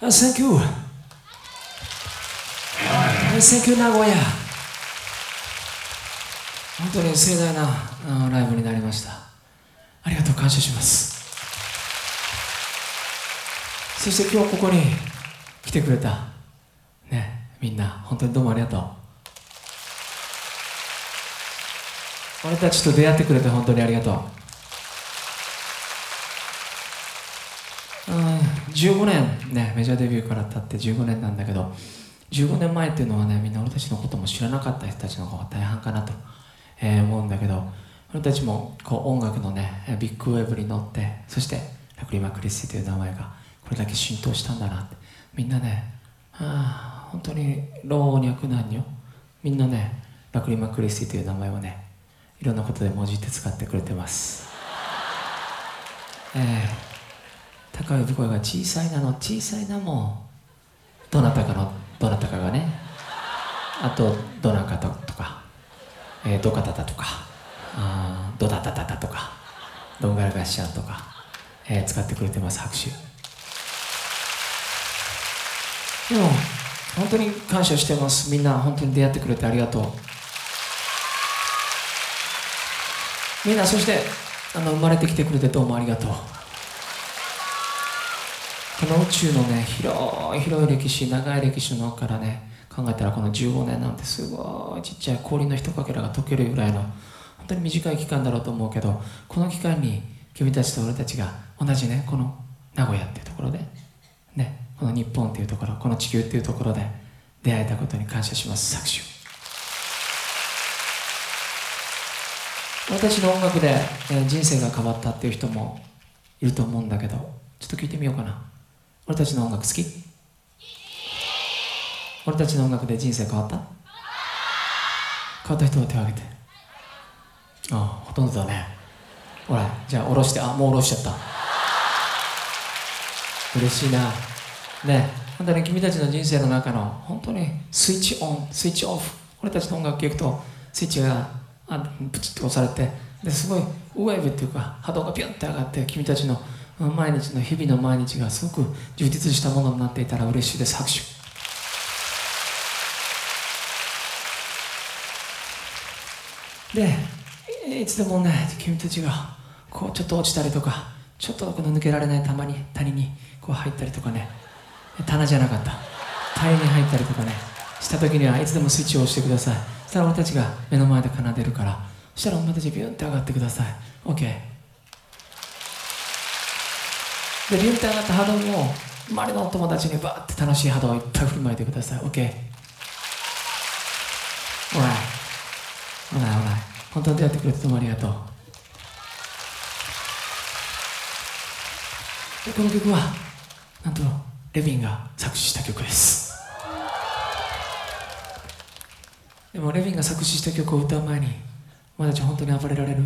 あ Thank you. Thank you 名古屋本当に盛大なあライブになりました。ありがとう感謝します。そして今日ここに来てくれたねみんな本当にどうもありがとう。俺たちと出会ってくれて本当にありがとう。うん15年ねメジャーデビューから経って15年なんだけど15年前っていうのはねみんな俺たちのことも知らなかった人たちの方が大半かなと、えー思うんだけど俺たちもこう音楽のねビッグウェブに乗ってそしてラクリマ・クリスティという名前がこれだけ浸透したんだなって。みんなねああ本当に老若男女みんなねラクリマ・クリスティという名前をねいろんなことで文字って使ってくれてます。ええ高い呼び声が小さいなの。小さいなも。どなたかのどなたかがね。あとどなかととか、えー、どかたたとか。あどだたたたとか。どんがらがっしゃんとか、えー使ってくれてます拍手。でも本当に感謝してます。みんな本当に出会ってくれてありがとう。みんなそしてあの生まれてきてくれてどうもありがとう。この宇宙のね広い広い歴史長い歴史の中からね考えたらこの15年なんてすごいちっちゃい氷の一かけらが溶けるぐらいの本当に短い期間だろうと思うけどこの期間に君たちと俺たちが同じねこの名古屋っていうところでねこの日本っていうところこの地球っていうところで出会えたことに感謝します拍手私の音楽で、えー人生が変わったっていう人もいると思うんだけどちょっと聞いてみようかな。俺たちの音楽好き？俺たちの音楽で人生変わった？変わった人は手を挙げて。ああほとんどだね。ほらじゃあ下ろしてあもう下ろしちゃった。嬉しいな。ね本当に君たちの人生の中の本当にスイッチオンスイッチオフ。俺たちの音楽聴くとスイッチがあプチッと押されてですごいウェーブっていうか波動がピュンって上がって君たちの毎日の日々の毎日がすごく充実したものになっていたら嬉しいです。拍手。でいつでもね君たちがこうちょっと落ちたりとかちょっとこの抜けられないたまに谷にこう入ったりとかね。棚じゃなかった。谷に入ったりとかね。した時にはいつでもスイッチを押してください。そしたら俺たちが目の前で奏でるから。そしたらお前たちビュンって上がってください。OK でビュンって上がった波動を周りのお友達にバーって楽しい波動をいっぱい振りまいてください。OK ほらほらほら本当に出会ってくれてどうもありがとう。でこの曲はなんとレビンが作詞した曲です。でもレビンが作詞した曲を歌う前に「まだちゃん本当に暴れられる?」